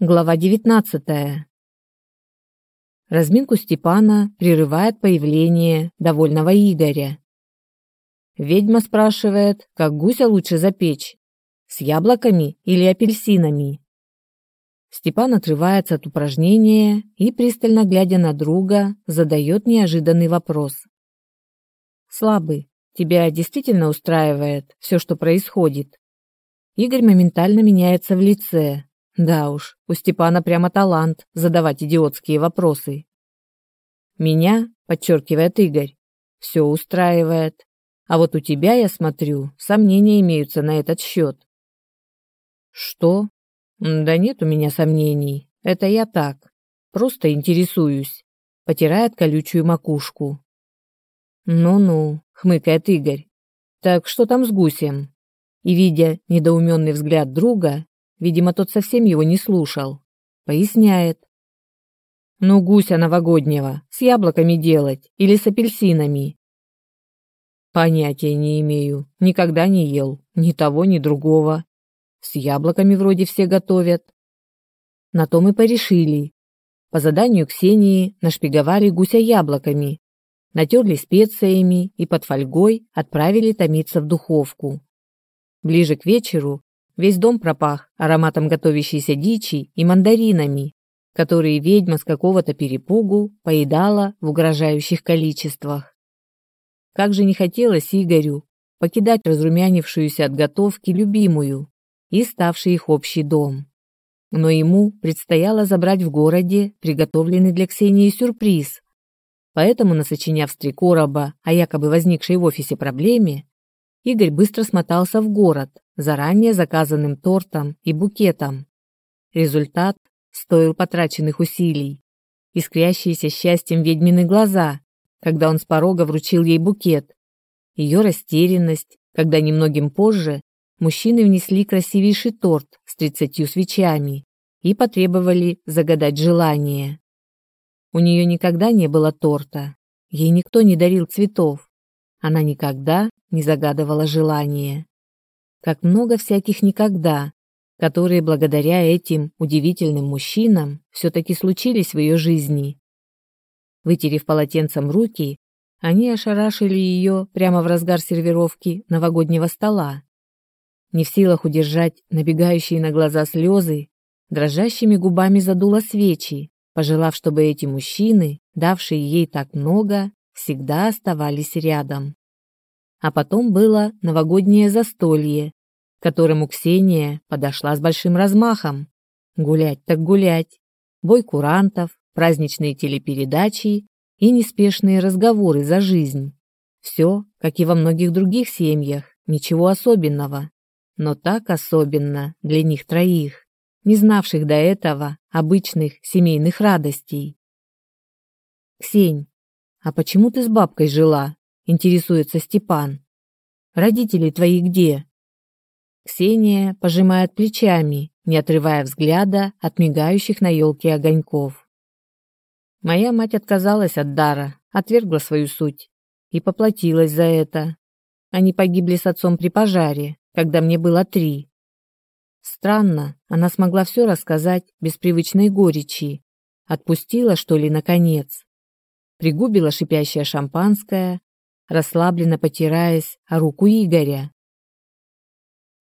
Глава 19. Разминку Степана прерывает появление довольного Игоря. Ведьма спрашивает, как гуся лучше запечь, с яблоками или апельсинами. Степан отрывается от упражнения и, пристально глядя на друга, задает неожиданный вопрос. «Слабый, тебя действительно устраивает все, что происходит?» Игорь моментально меняется в лице, да уж, у Степана прямо талант задавать идиотские вопросы. Меня, подчеркивает Игорь, все устраивает. А вот у тебя, я смотрю, сомнения имеются на этот счет. Что? Да нет у меня сомнений. Это я так. Просто интересуюсь. Потирает колючую макушку. Ну-ну, хмыкает Игорь. Так что там с гусем? И, видя недоуменный взгляд друга, Видимо, тот совсем его не слушал. Поясняет. Ну, гуся новогоднего, с яблоками делать или с апельсинами? Понятия не имею, никогда не ел, ни того, ни другого. С яблоками вроде все готовят. На то мы порешили. По заданию Ксении нашпиговали гуся яблоками, натерли специями и под фольгой отправили томиться в духовку. Ближе к вечеру Весь дом пропах ароматом готовящейся дичи и мандаринами, которые ведьма с какого-то перепугу поедала в угрожающих количествах. Как же не хотелось Игорю покидать разрумянившуюся от готовки любимую и ставший их общий дом. Но ему предстояло забрать в городе приготовленный для Ксении сюрприз. Поэтому, насочиняв с три короба о якобы возникшей в офисе проблеме, Игорь быстро смотался в город, заранее заказанным тортом и букетом. Результат стоил потраченных усилий. Искрящиеся счастьем ведьмины глаза, когда он с порога вручил ей букет. Ее растерянность, когда немногим позже мужчины внесли красивейший торт с тридцатью свечами и потребовали загадать желание. У нее никогда не было торта, ей никто не дарил цветов. Она никогда не загадывала желание как много всяких никогда, которые благодаря этим удивительным мужчинам все-таки случились в ее жизни. Вытерев полотенцем руки, они ошарашили ее прямо в разгар сервировки новогоднего стола. Не в силах удержать набегающие на глаза слезы, дрожащими губами задула свечи, пожелав, чтобы эти мужчины, давшие ей так много, всегда оставались рядом. А потом было новогоднее застолье, к которому Ксения подошла с большим размахом. Гулять так гулять. Бой курантов, праздничные телепередачи и неспешные разговоры за жизнь. Все, как и во многих других семьях, ничего особенного. Но так особенно для них троих, не знавших до этого обычных семейных радостей. «Ксень, а почему ты с бабкой жила?» интересуется Степан. Родители твои где? Ксения пожимает плечами, не отрывая взгляда от мигающих на елке огоньков. Моя мать отказалась от дара, отвергла свою суть и поплатилась за это. Они погибли с отцом при пожаре, когда мне было три. Странно, она смогла все рассказать без привычной горечи. Отпустила, что ли, наконец. Пригубила шипящее шампанское, расслабленно потираясь о руку Игоря.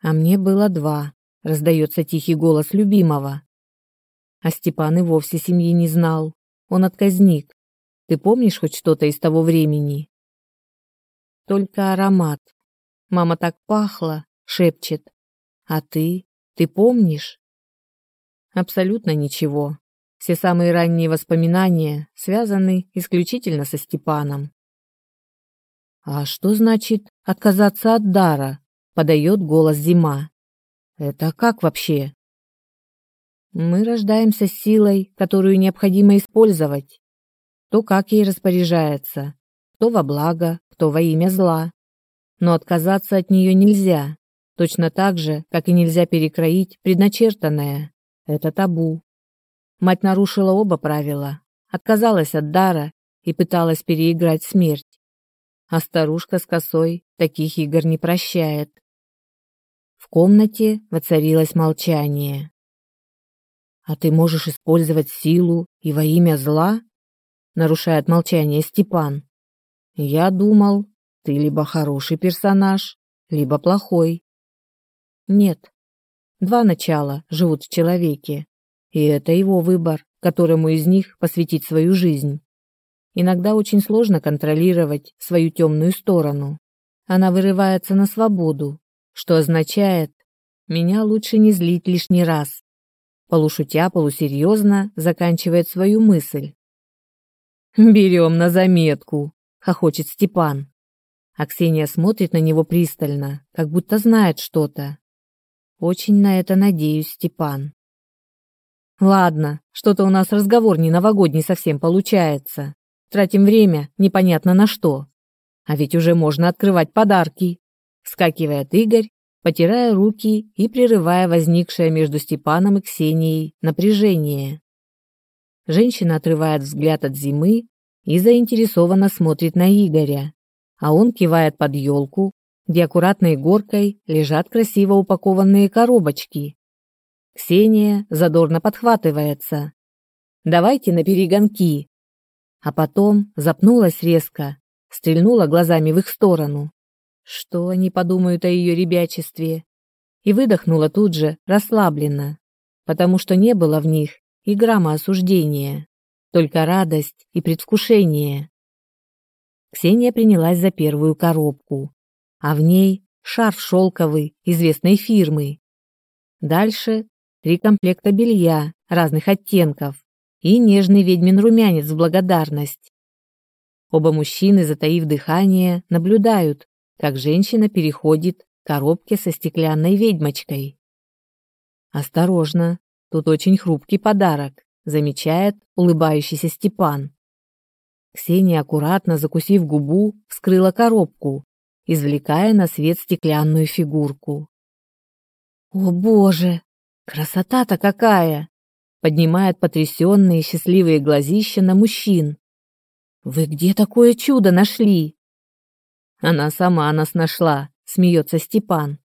А мне было два, раздается тихий голос любимого. А Степан и вовсе семьи не знал. Он отказник. Ты помнишь хоть что-то из того времени? Только аромат. Мама так пахла, шепчет. А ты? Ты помнишь? Абсолютно ничего. Все самые ранние воспоминания связаны исключительно со Степаном. А что значит отказаться от дара? Подает голос Зима. Это как вообще? Мы рождаемся силой, которую необходимо использовать. Кто как ей распоряжается, кто во благо, кто во имя зла. Но отказаться от нее нельзя, точно так же, как и нельзя перекроить предначертанное. Это табу. Мать нарушила оба правила, отказалась от дара и пыталась переиграть смерть а старушка с косой таких игр не прощает. В комнате воцарилось молчание. А ты можешь использовать силу и во имя зла? Нарушает молчание Степан. Я думал, ты либо хороший персонаж, либо плохой. Нет. Два начала живут в человеке, и это его выбор, которому из них посвятить свою жизнь. Иногда очень сложно контролировать свою темную сторону. Она вырывается на свободу, что означает, меня лучше не злить лишний раз. Полушутя, полусерьезно заканчивает свою мысль. «Берем на заметку», — хохочет Степан. А Ксения смотрит на него пристально, как будто знает что-то. Очень на это надеюсь, Степан. Ладно, что-то у нас разговор не новогодний совсем получается. Тратим время непонятно на что. А ведь уже можно открывать подарки. Вскакивает Игорь, потирая руки и прерывая возникшее между Степаном и Ксенией напряжение. Женщина отрывает взгляд от зимы и заинтересованно смотрит на Игоря, а он кивает под елку, где аккуратной горкой лежат красиво упакованные коробочки. Ксения задорно подхватывается. «Давайте на перегонки!» А потом запнулась резко, стрельнула глазами в их сторону. Что они подумают о ее ребячестве? И выдохнула тут же, расслабленно, потому что не было в них и грамма осуждения, только радость и предвкушение. Ксения принялась за первую коробку, а в ней шарф шелковый известной фирмы. Дальше три комплекта белья разных оттенков и нежный ведьмин румянец в благодарность. Оба мужчины, затаив дыхание, наблюдают, как женщина переходит к коробке со стеклянной ведьмочкой. Осторожно, тут очень хрупкий подарок, замечает улыбающийся Степан. Ксения, аккуратно закусив губу, вскрыла коробку, извлекая на свет стеклянную фигурку. «О, Боже! Красота-то какая!» поднимает потрясенные счастливые глазища на мужчин. «Вы где такое чудо нашли?» «Она сама нас нашла», — смеется Степан.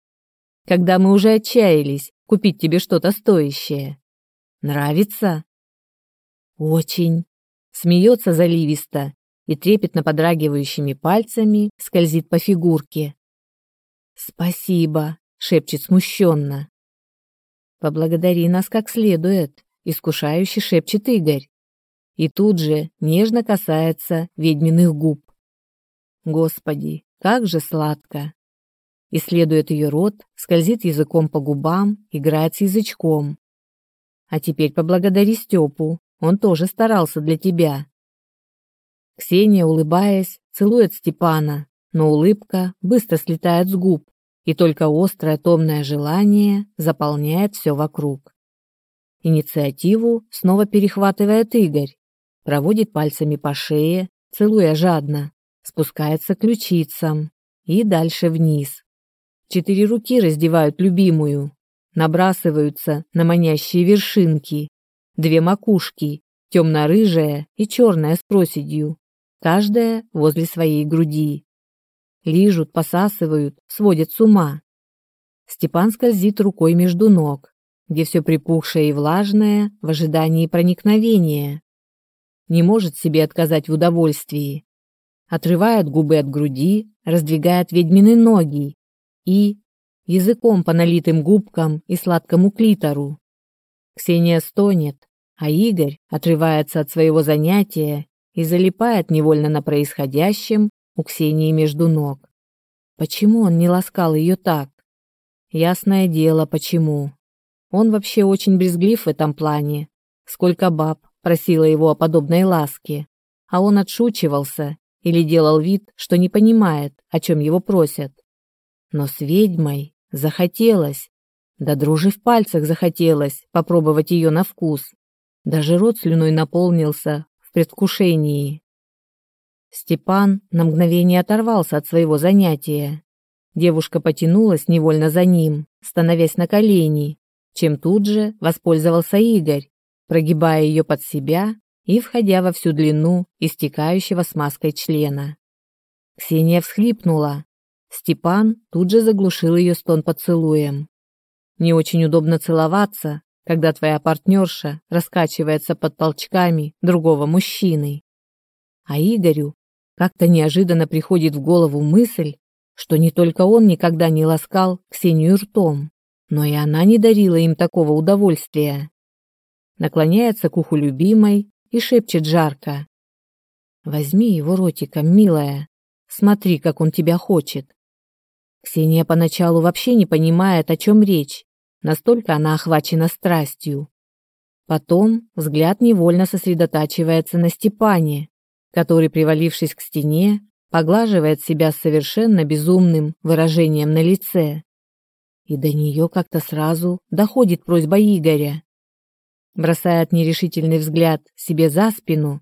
«Когда мы уже отчаялись купить тебе что-то стоящее. Нравится?» «Очень», смеется заливисто и трепетно подрагивающими пальцами скользит по фигурке. «Спасибо», — шепчет смущенно. «Поблагодари нас как следует», — искушающе шепчет Игорь. И тут же нежно касается ведьминых губ. Господи, как же сладко! Исследует ее рот, скользит языком по губам, играет с язычком. А теперь поблагодари Степу, он тоже старался для тебя. Ксения, улыбаясь, целует Степана, но улыбка быстро слетает с губ, и только острое томное желание заполняет все вокруг. Инициативу снова перехватывает Игорь, проводит пальцами по шее, целуя жадно, спускается к ключицам и дальше вниз. Четыре руки раздевают любимую, набрасываются на манящие вершинки, две макушки, темно-рыжая и черная с проседью, каждая возле своей груди. Лижут, посасывают, сводят с ума. Степан скользит рукой между ног, где все припухшее и влажное в ожидании проникновения. Не может себе отказать в удовольствии. Отрывает губы от груди, раздвигает ведьмины ноги и языком по налитым губкам и сладкому клитору. Ксения стонет, а Игорь отрывается от своего занятия и залипает невольно на происходящем у Ксении между ног. Почему он не ласкал ее так? Ясное дело, почему. Он вообще очень брезглив в этом плане. Сколько баб просила его о подобной ласке, а он отшучивался или делал вид, что не понимает, о чем его просят. Но с ведьмой захотелось, да дрожи в пальцах захотелось попробовать ее на вкус. Даже рот слюной наполнился в предвкушении. Степан на мгновение оторвался от своего занятия. Девушка потянулась невольно за ним, становясь на колени, чем тут же воспользовался Игорь, прогибая ее под себя и входя во всю длину истекающего смазкой члена. Ксения всхлипнула. Степан тут же заглушил ее стон поцелуем. Не очень удобно целоваться, когда твоя партнерша раскачивается под толчками другого мужчины. А Игорю как-то неожиданно приходит в голову мысль, что не только он никогда не ласкал Ксению ртом, но и она не дарила им такого удовольствия. Наклоняется к уху любимой и шепчет жарко. «Возьми его ротиком, милая. Смотри, как он тебя хочет». Ксения поначалу вообще не понимает, о чем речь, настолько она охвачена страстью. Потом взгляд невольно сосредотачивается на Степане, который, привалившись к стене, поглаживает себя с совершенно безумным выражением на лице. И до нее как-то сразу доходит просьба Игоря. Бросает нерешительный взгляд себе за спину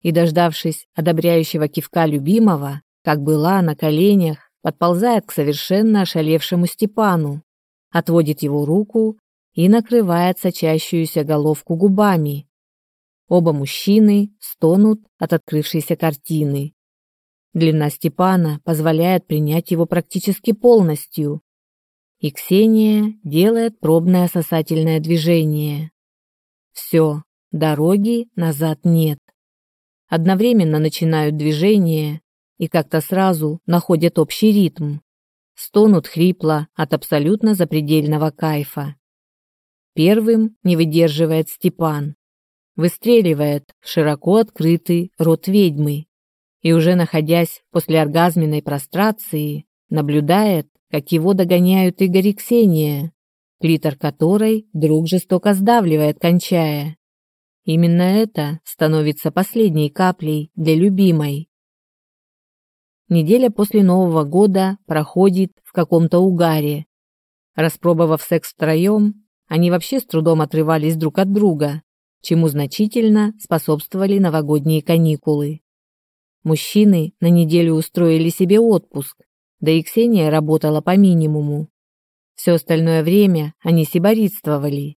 и, дождавшись одобряющего кивка любимого, как была на коленях, подползает к совершенно ошалевшему Степану, отводит его руку и накрывает сочащуюся головку губами. Оба мужчины стонут от открывшейся картины. Длина Степана позволяет принять его практически полностью. И Ксения делает пробное сосательное движение. Все, дороги назад нет. Одновременно начинают движение и как-то сразу находят общий ритм. Стонут хрипло от абсолютно запредельного кайфа. Первым не выдерживает Степан. Выстреливает в широко открытый рот ведьмы и уже находясь после оргазменной прострации, наблюдает, как его догоняют Игорь и Ксения, клитор которой друг жестоко сдавливает, кончая. Именно это становится последней каплей для любимой. Неделя после Нового года проходит в каком-то угаре. Распробовав секс втроем, они вообще с трудом отрывались друг от друга, чему значительно способствовали новогодние каникулы. Мужчины на неделю устроили себе отпуск, да и Ксения работала по минимуму. Все остальное время они сиборитствовали.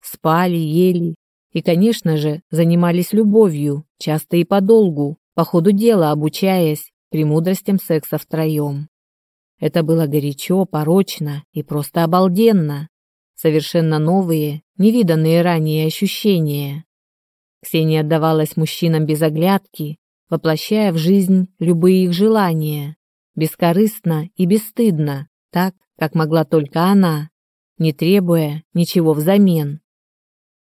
Спали, ели и, конечно же, занимались любовью, часто и подолгу, по ходу дела обучаясь премудростям секса втроем. Это было горячо, порочно и просто обалденно. Совершенно новые, невиданные ранее ощущения. Ксения отдавалась мужчинам без оглядки, воплощая в жизнь любые их желания, бескорыстно и бесстыдно, так, как могла только она, не требуя ничего взамен.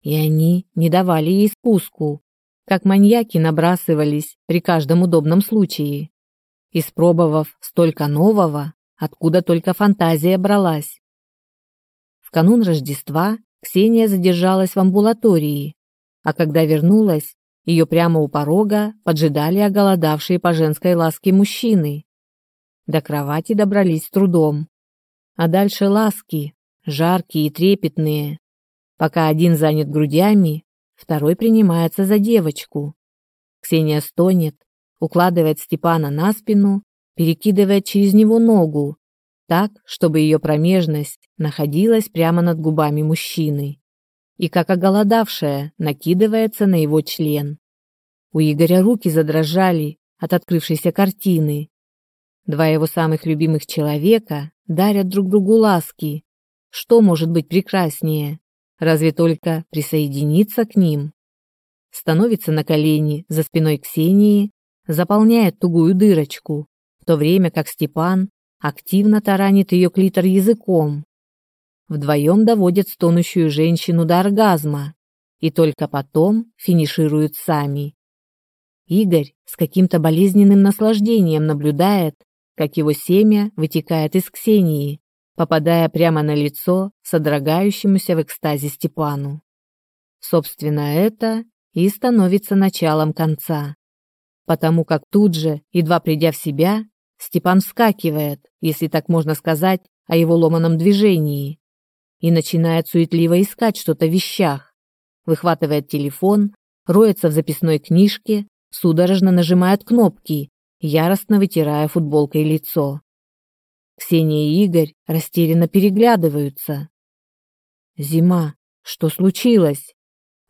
И они не давали ей спуску, как маньяки набрасывались при каждом удобном случае. Испробовав столько нового, откуда только фантазия бралась. В канун Рождества Ксения задержалась в амбулатории, а когда вернулась, ее прямо у порога поджидали оголодавшие по женской ласке мужчины. До кровати добрались с трудом. А дальше ласки, жаркие и трепетные. Пока один занят грудями, второй принимается за девочку. Ксения стонет, укладывает Степана на спину, перекидывает через него ногу, так, чтобы ее промежность находилась прямо над губами мужчины и, как оголодавшая, накидывается на его член. У Игоря руки задрожали от открывшейся картины. Два его самых любимых человека дарят друг другу ласки. Что может быть прекраснее? Разве только присоединиться к ним? Становится на колени за спиной Ксении, заполняет тугую дырочку, в то время как Степан активно таранит ее клитор языком, вдвоем доводят стонущую женщину до оргазма и только потом финишируют сами. Игорь с каким-то болезненным наслаждением наблюдает, как его семя вытекает из Ксении, попадая прямо на лицо содрогающемуся в экстазе Степану. Собственно, это и становится началом конца. Потому как тут же, едва придя в себя, Степан вскакивает, если так можно сказать, о его ломаном движении, и начинает суетливо искать что-то в вещах. Выхватывает телефон, роется в записной книжке, судорожно нажимает кнопки, яростно вытирая футболкой лицо. Ксения и Игорь растерянно переглядываются. «Зима, что случилось?»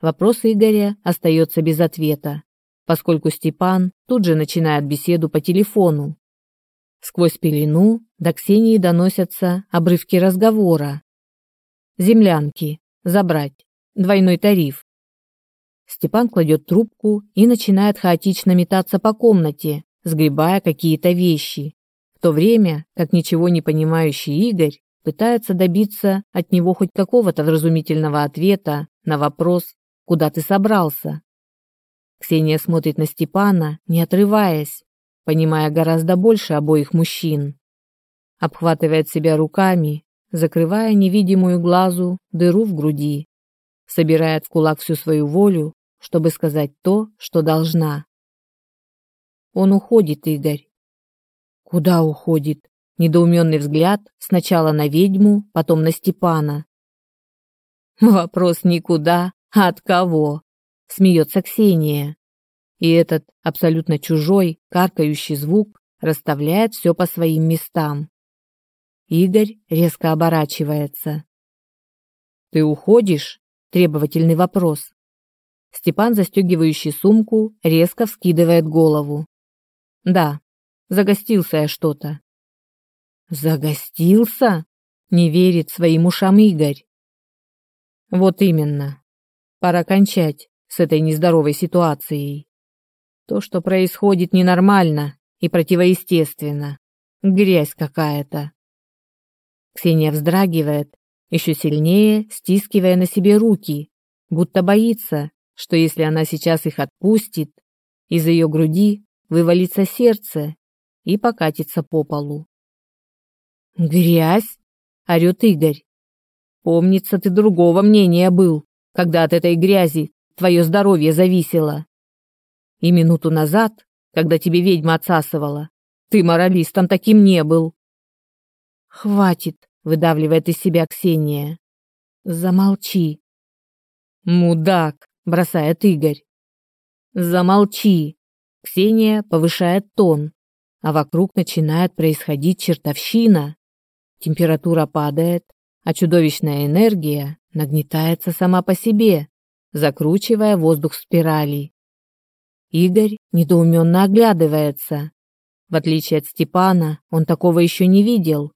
Вопрос Игоря остается без ответа, поскольку Степан тут же начинает беседу по телефону. Сквозь пелену до Ксении доносятся обрывки разговора, Землянки. Забрать. двойной тариф. Степан кладет трубку и начинает хаотично метаться по комнате, сгребая какие-то вещи, в то время как ничего не понимающий Игорь пытается добиться от него хоть какого-то вразумительного ответа на вопрос «Куда ты собрался?». Ксения смотрит на Степана, не отрываясь, понимая гораздо больше обоих мужчин. Обхватывает себя руками, закрывая невидимую глазу дыру в груди. Собирает в кулак всю свою волю, чтобы сказать то, что должна. Он уходит, Игорь. Куда уходит? Недоуменный взгляд сначала на ведьму, потом на Степана. Вопрос никуда, а от кого? Смеется Ксения. И этот абсолютно чужой, каркающий звук расставляет все по своим местам. Игорь резко оборачивается. «Ты уходишь?» – требовательный вопрос. Степан, застегивающий сумку, резко вскидывает голову. «Да, загостился я что-то». «Загостился?» – не верит своим ушам Игорь. «Вот именно. Пора кончать с этой нездоровой ситуацией. То, что происходит, ненормально и противоестественно. Грязь какая-то. Ксения вздрагивает, еще сильнее стискивая на себе руки, будто боится, что если она сейчас их отпустит, из ее груди вывалится сердце и покатится по полу. «Грязь?» — орет Игорь. «Помнится, ты другого мнения был, когда от этой грязи твое здоровье зависело. И минуту назад, когда тебе ведьма отсасывала, ты моралистом таким не был. Хватит, выдавливает из себя Ксения. Замолчи. Мудак, бросает Игорь. Замолчи. Ксения повышает тон, а вокруг начинает происходить чертовщина. Температура падает, а чудовищная энергия нагнетается сама по себе, закручивая воздух в спирали. Игорь недоуменно оглядывается. В отличие от Степана, он такого еще не видел.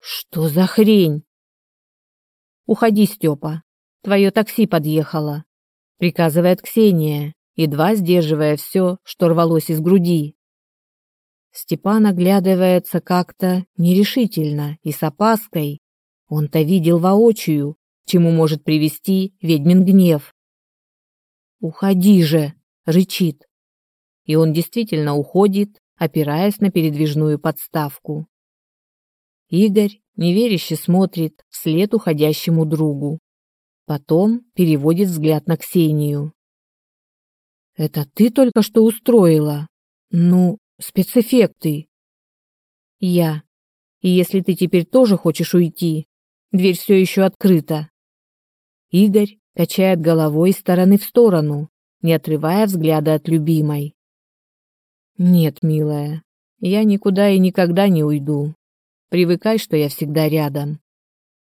Что за хрень? Уходи, Степа. Твое такси подъехало, приказывает Ксения, едва сдерживая все, что рвалось из груди. Степан оглядывается как-то нерешительно и с опаской. Он-то видел воочию, чему может привести ведьмин гнев. «Уходи же!» рычит. И он действительно уходит, опираясь на передвижную подставку. Игорь неверяще смотрит вслед уходящему другу. Потом переводит взгляд на Ксению. «Это ты только что устроила? Ну, спецэффекты». «Я. И если ты теперь тоже хочешь уйти, дверь все еще открыта». Игорь качает головой из стороны в сторону, не отрывая взгляда от любимой. Нет, милая, я никуда и никогда не уйду. Привыкай, что я всегда рядом.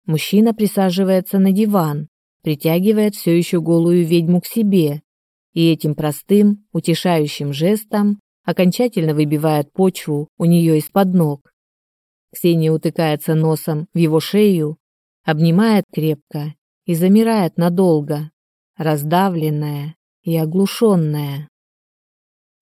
Мужчина присаживается на диван, притягивает все еще голую ведьму к себе и этим простым, утешающим жестом окончательно выбивает почву у нее из-под ног. Ксения утыкается носом в его шею, обнимает крепко и замирает надолго, раздавленная, и оглушенная.